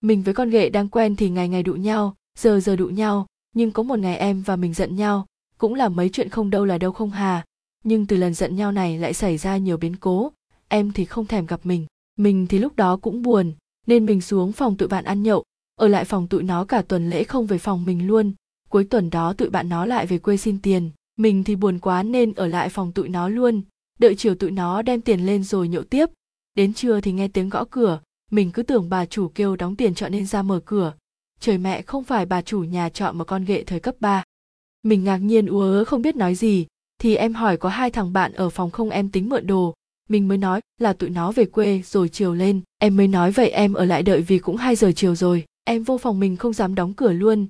mình với con ghệ đang quen thì ngày ngày đụ nhau, giờ giờ đụ nhau, nhưng có một ngày em và mình giận nhau, cũng là mấy chuyện không đâu là đâu không hà. Nhưng từ lần giận nhau này lại xảy ra nhiều biến cố, em thì không thèm gặp mình. Mình thì lúc đó cũng buồn, nên mình xuống phòng tụi bạn ăn nhậu, ở lại phòng tụi nó cả tuần lễ không về phòng mình luôn. Cuối tuần đó tụi bạn nó lại về quê xin tiền. Mình thì buồn quá nên ở lại phòng tụi nó luôn. Đợi chiều tụi nó đem tiền lên rồi nhậu tiếp. Đến trưa thì nghe tiếng gõ cửa mình cứ tưởng bà chủ kêu đóng tiền trọ nên ra mở cửa trời mẹ không phải bà chủ nhà trọ mà con ghệ thời cấp 3. Mình ngạc nhiên ú ớ không biết nói gì, thì em hỏi có hai thằng bạn ở phòng không em tính mượn đồ. Mình mới nói là tụi nó về quê rồi chiều lên, em mới nói vậy em ở lại đợi vì cũng 2 giờ chiều rồi. Em vô phòng mình không dám đóng cửa luôn.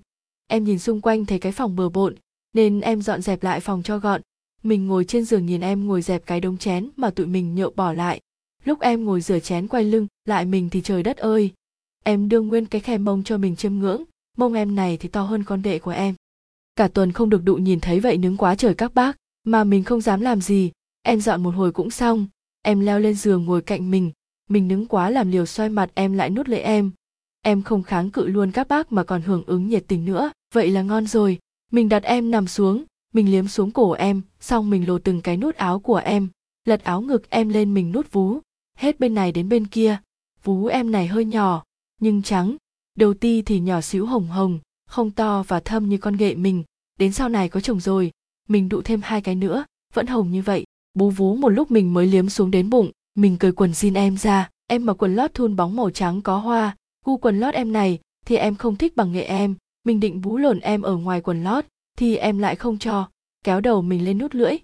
Em nhìn xung quanh thấy cái phòng bừa bộn, nên em dọn dẹp lại phòng cho gọn. Mình ngồi trên giường nhìn em ngồi dẹp cái đống chén mà tụi mình nhậu bỏ lại. Lúc em ngồi rửa chén quay lưng lại mình thì trời đất ơi, em đương nguyên cái khe mông cho mình chiêm ngưỡng mông em này thì to hơn con đệ của em. Cả tuần không được đụ nhìn thấy vậy nướng quá trời các bác mà mình không dám làm gì. Em dọn một hồi cũng xong. Em leo lên giường ngồi cạnh mình. Mình nướng quá làm liều xoay mặt em lại nuốt lấy em. Em không kháng cự luôn các bác mà còn hưởng ứng nhiệt tình nữa. Vậy là ngon rồi. Mình đặt em nằm xuống. Mình liếm xuống cổ em xong mình lột từng cái nút áo của em. Lật áo ngực em lên mình nút vú hết bên này đến bên kia. Vú em này hơi nhỏ, nhưng trắng. Đầu ti thì nhỏ xíu hồng hồng, không to và thâm như con ghệ mình. Đến sau này có chồng rồi, mình đụ thêm hai cái nữa, vẫn hồng như vậy. Bú vú một lúc mình mới liếm xuống đến bụng, mình cởi quần jean em ra. Em mặc quần lót thun bóng màu trắng có hoa. Gu quần lót em này thì em không thích bằng nghệ em. Mình định bú lồn em ở ngoài quần lót thì em lại không cho. Kéo đầu mình lên nút lưỡi.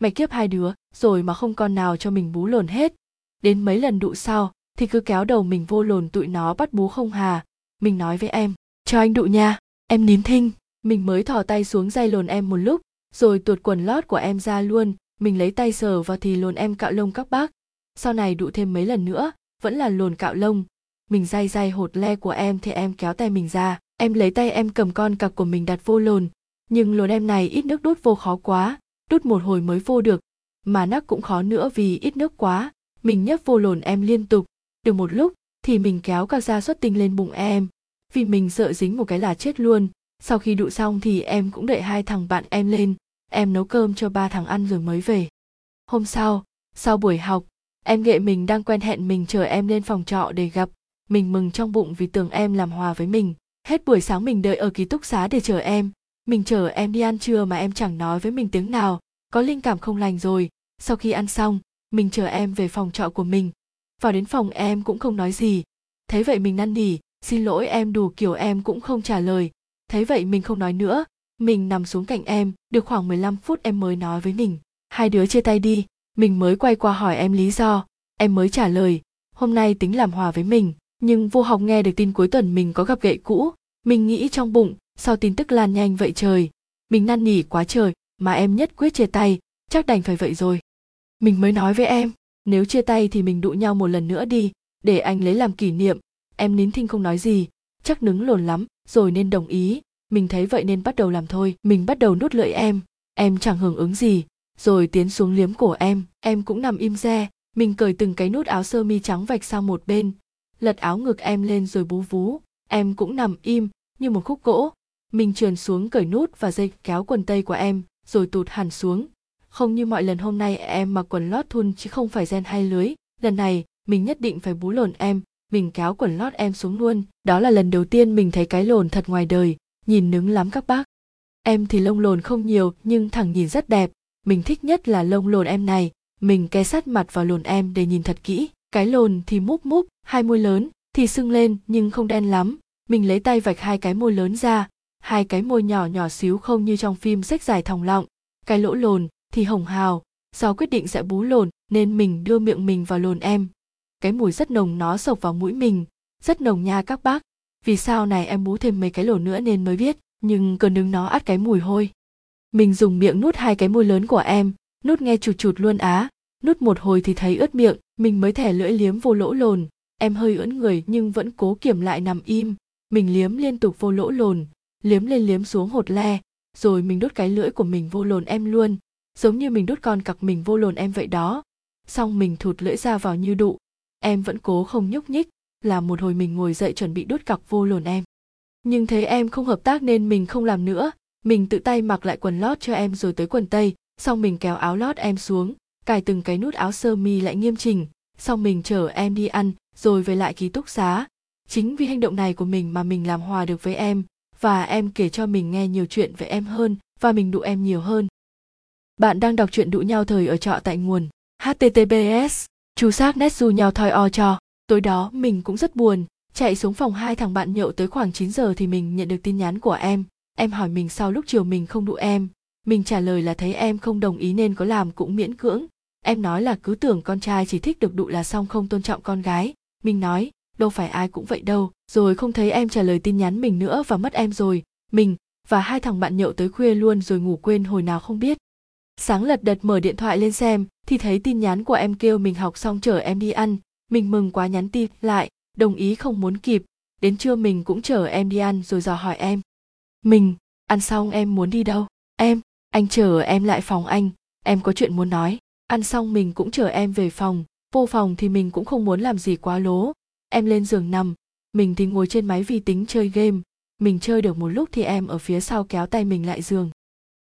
Mày kiếp hai đứa, rồi mà không con nào cho mình bú lồn hết đến mấy lần đụ sau thì cứ kéo đầu mình vô lồn tụi nó bắt bú không hà. Mình nói với em, cho anh đụ nha, em nín thinh. Mình mới thò tay xuống dây lồn em một lúc, rồi tuột quần lót của em ra luôn. Mình lấy tay sờ vào thì lồn em cạo lông các bác. Sau này đụ thêm mấy lần nữa, vẫn là lồn cạo lông. Mình day day hột le của em thì em kéo tay mình ra. Em lấy tay em cầm con cặc của mình đặt vô lồn. Nhưng lồn em này ít nước đút vô khó quá đút một hồi mới vô được. Mà nắc cũng khó nữa vì ít nước quá mình nhấp vô lồn em liên tục. Được một lúc, thì mình kéo cả da xuất tinh lên bụng em. Vì mình sợ dính một cái là chết luôn. Sau khi đụ xong thì em cũng đợi hai thằng bạn em lên. Em nấu cơm cho ba thằng ăn rồi mới về. Hôm sau sau buổi học, em nghệ mình đang quen hẹn mình chờ em lên phòng trọ để gặp. Mình mừng trong bụng vì tưởng em làm hòa với mình. Hết buổi sáng mình đợi ở ký túc xá để chờ em. Mình chờ em đi ăn trưa mà em chẳng nói với mình tiếng nào. Có linh cảm không lành rồi. Sau khi ăn xong mình chờ em về phòng trọ của mình. Vào đến phòng em cũng không nói gì. Thấy vậy mình năn nỉ, xin lỗi em đủ kiểu em cũng không trả lời. Thấy vậy mình không nói nữa. Mình nằm xuống cạnh em, được khoảng 15 phút em mới nói với mình. Hai đứa chia tay đi. Mình mới quay qua hỏi em lý do. Em mới trả lời, hôm nay tính làm hòa với mình, nhưng vô học nghe được tin cuối tuần mình có gặp gậy cũ. Mình nghĩ trong bụng sao tin tức lan nhanh vậy trời. Mình năn nỉ quá trời, mà em nhất quyết chia tay. Chắc đành phải vậy rồi mình mới nói với em, nếu chia tay thì mình đụ nhau một lần nữa đi, để anh lấy làm kỷ niệm. Em nín thinh không nói gì, chắc nứng lồn lắm, rồi nên đồng ý. Mình thấy vậy nên bắt đầu làm thôi. Mình bắt đầu nút lưỡi em. Em chẳng hưởng ứng gì, rồi tiến xuống liếm cổ em. Em cũng nằm im re. Mình cởi từng cái nút áo sơ mi trắng vạch sang một bên, lật áo ngực em lên rồi bú vú. Em cũng nằm im, như một khúc gỗ. Mình trườn xuống cởi nút và dây kéo quần tây của em, rồi tụt hẳn xuống không như mọi lần hôm nay em mặc quần lót thun chứ không phải gen hay lưới. Lần này, mình nhất định phải bú lồn em, mình kéo quần lót em xuống luôn. Đó là lần đầu tiên mình thấy cái lồn thật ngoài đời. Nhìn nứng lắm các bác. Em thì lông lồn không nhiều, nhưng thẳng nhìn rất đẹp. Mình thích nhất là lông lồn em này. Mình kê sát mặt vào lồn em để nhìn thật kỹ. Cái lồn thì múp múp, hai môi lớn, thì sưng lên, nhưng không đen lắm. Mình lấy tay vạch hai cái môi lớn ra. Hai cái môi nhỏ nhỏ xíu không như trong phim sách dài thòng lọng. Cái lỗ lồn thì hồng hào, do quyết định sẽ bú lồn nên mình đưa miệng mình vào lồn em. Cái mùi rất nồng nó sộc vào mũi mình, rất nồng nha các bác. Vì sao này em bú thêm mấy cái lồn nữa nên mới biết, nhưng cơn đứng nó át cái mùi hôi. Mình dùng miệng nút hai cái môi lớn của em nút nghe chụt chụt luôn á. Nút một hồi thì thấy ướt miệng, mình mới thẻ lưỡi liếm vô lỗ lồn. Em hơi ưỡn người nhưng vẫn cố kiểm lại nằm im. Mình liếm liên tục vô lỗ lồn, liếm lên liếm xuống hột le, rồi mình đốt cái lưỡi của mình vô lồn em luôn giống như mình đút con cặc mình vô lồn em vậy đó. Xong mình thụt lưỡi ra vào như đụ. Em vẫn cố không nhúc nhích, là một hồi mình ngồi dậy chuẩn bị đút cặc vô lồn em. Nhưng thấy em không hợp tác nên mình không làm nữa. Mình tự tay mặc lại quần lót cho em rồi tới quần tây. Xong mình kéo áo lót em xuống, cài từng cái nút áo sơ mi lại nghiêm chỉnh. Xong mình chở em đi ăn, rồi về lại ký túc xá. Chính vì hành động này của mình mà mình làm hòa được với em, và em kể cho mình nghe nhiều chuyện về em hơn, và mình đụ em nhiều hơn bạn đang đọc truyện đụ nhau thời ở trọ tại nguồn https chú xác nét du nhau thoi o cho. Tối đó, mình cũng rất buồn. Chạy xuống phòng hai thằng bạn nhậu tới khoảng 9 giờ thì mình nhận được tin nhắn của em. Em hỏi mình sau lúc chiều mình không đụ em. Mình trả lời là thấy em không đồng ý nên có làm cũng miễn cưỡng. Em nói là cứ tưởng con trai chỉ thích được đụ là xong không tôn trọng con gái. Mình nói, đâu phải ai cũng vậy đâu. Rồi không thấy em trả lời tin nhắn mình nữa và mất em rồi. Mình và hai thằng bạn nhậu tới khuya luôn rồi ngủ quên hồi nào không biết sáng lật đật mở điện thoại lên xem, thì thấy tin nhắn của em kêu mình học xong chở em đi ăn. Mình mừng quá nhắn tin lại, đồng ý không muốn kịp. Đến trưa mình cũng chở em đi ăn rồi dò hỏi em. Mình, ăn xong em muốn đi đâu? Em, anh chờ em lại phòng anh. Em có chuyện muốn nói. Ăn xong mình cũng chở em về phòng. Vô phòng thì mình cũng không muốn làm gì quá lố. Em lên giường nằm. Mình thì ngồi trên máy vi tính chơi game. Mình chơi được một lúc thì em ở phía sau kéo tay mình lại giường.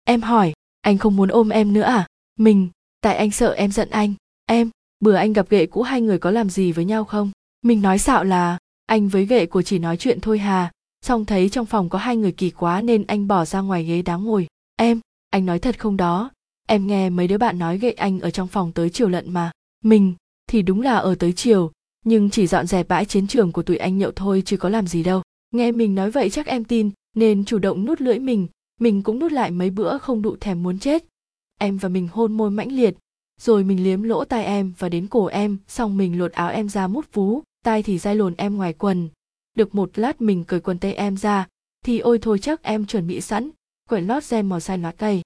Em hỏi anh không muốn ôm em nữa à? Mình, tại anh sợ em giận anh. Em, bữa anh gặp ghệ cũ hai người có làm gì với nhau không? Mình nói xạo là, anh với ghệ của chỉ nói chuyện thôi hà. Xong thấy trong phòng có hai người kỳ quá nên anh bỏ ra ngoài ghế đáng ngồi. Em, anh nói thật không đó? Em nghe mấy đứa bạn nói ghệ anh ở trong phòng tới chiều lận mà. Mình, thì đúng là ở tới chiều. Nhưng chỉ dọn dẹp bãi chiến trường của tụi anh nhậu thôi chứ có làm gì đâu. Nghe mình nói vậy chắc em tin, nên chủ động nút lưỡi mình mình cũng nuốt lại mấy bữa không đụ thèm muốn chết. Em và mình hôn môi mãnh liệt, rồi mình liếm lỗ tai em và đến cổ em, xong mình lột áo em ra mút vú, tai thì dai lồn em ngoài quần. Được một lát mình cởi quần tây em ra, thì ôi thôi chắc em chuẩn bị sẵn, quần lót gen màu xanh lá cây.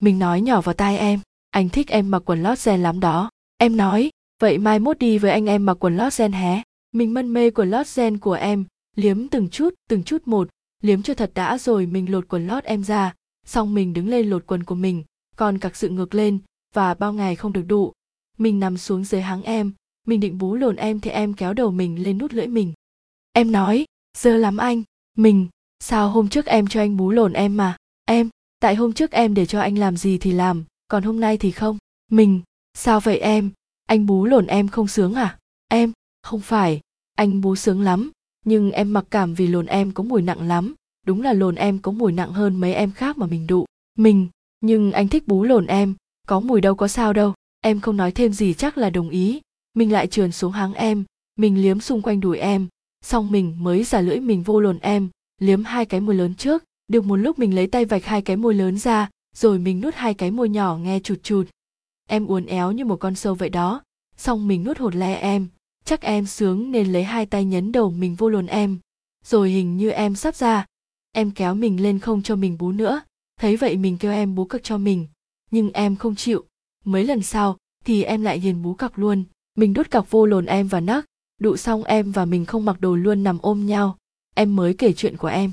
Mình nói nhỏ vào tai em, anh thích em mặc quần lót gen lắm đó. Em nói, vậy mai mốt đi với anh em mặc quần lót gen hé. Mình mân mê quần lót gen của em, liếm từng chút từng chút một liếm cho thật đã rồi mình lột quần lót em ra. Xong mình đứng lên lột quần của mình, còn cặc sự ngược lên, và bao ngày không được đụ. Mình nằm xuống dưới háng em, mình định bú lồn em thì em kéo đầu mình lên nút lưỡi mình. Em nói, dơ lắm anh, mình, sao hôm trước em cho anh bú lồn em mà? Em, tại hôm trước em để cho anh làm gì thì làm, còn hôm nay thì không? Mình, sao vậy em? Anh bú lồn em không sướng à? Em, không phải, anh bú sướng lắm nhưng em mặc cảm vì lồn em có mùi nặng lắm. Đúng là lồn em có mùi nặng hơn mấy em khác mà mình đụ. Mình, nhưng anh thích bú lồn em. Có mùi đâu có sao đâu. Em không nói thêm gì chắc là đồng ý. Mình lại trườn xuống háng em. Mình liếm xung quanh đùi em. Xong mình mới giả lưỡi mình vô lồn em. Liếm hai cái môi lớn trước. Được một lúc mình lấy tay vạch hai cái môi lớn ra. Rồi mình nuốt hai cái môi nhỏ nghe chụt chụt. Em uốn éo như một con sâu vậy đó. Xong mình nuốt hột le em chắc em sướng nên lấy hai tay nhấn đầu mình vô lồn em. Rồi hình như em sắp ra. Em kéo mình lên không cho mình bú nữa. Thấy vậy mình kêu em bú cực cho mình. Nhưng em không chịu. Mấy lần sau, thì em lại hiền bú cọc luôn. Mình đút cọc vô lồn em và nấc. Đụ xong em và mình không mặc đồ luôn nằm ôm nhau. Em mới kể chuyện của em.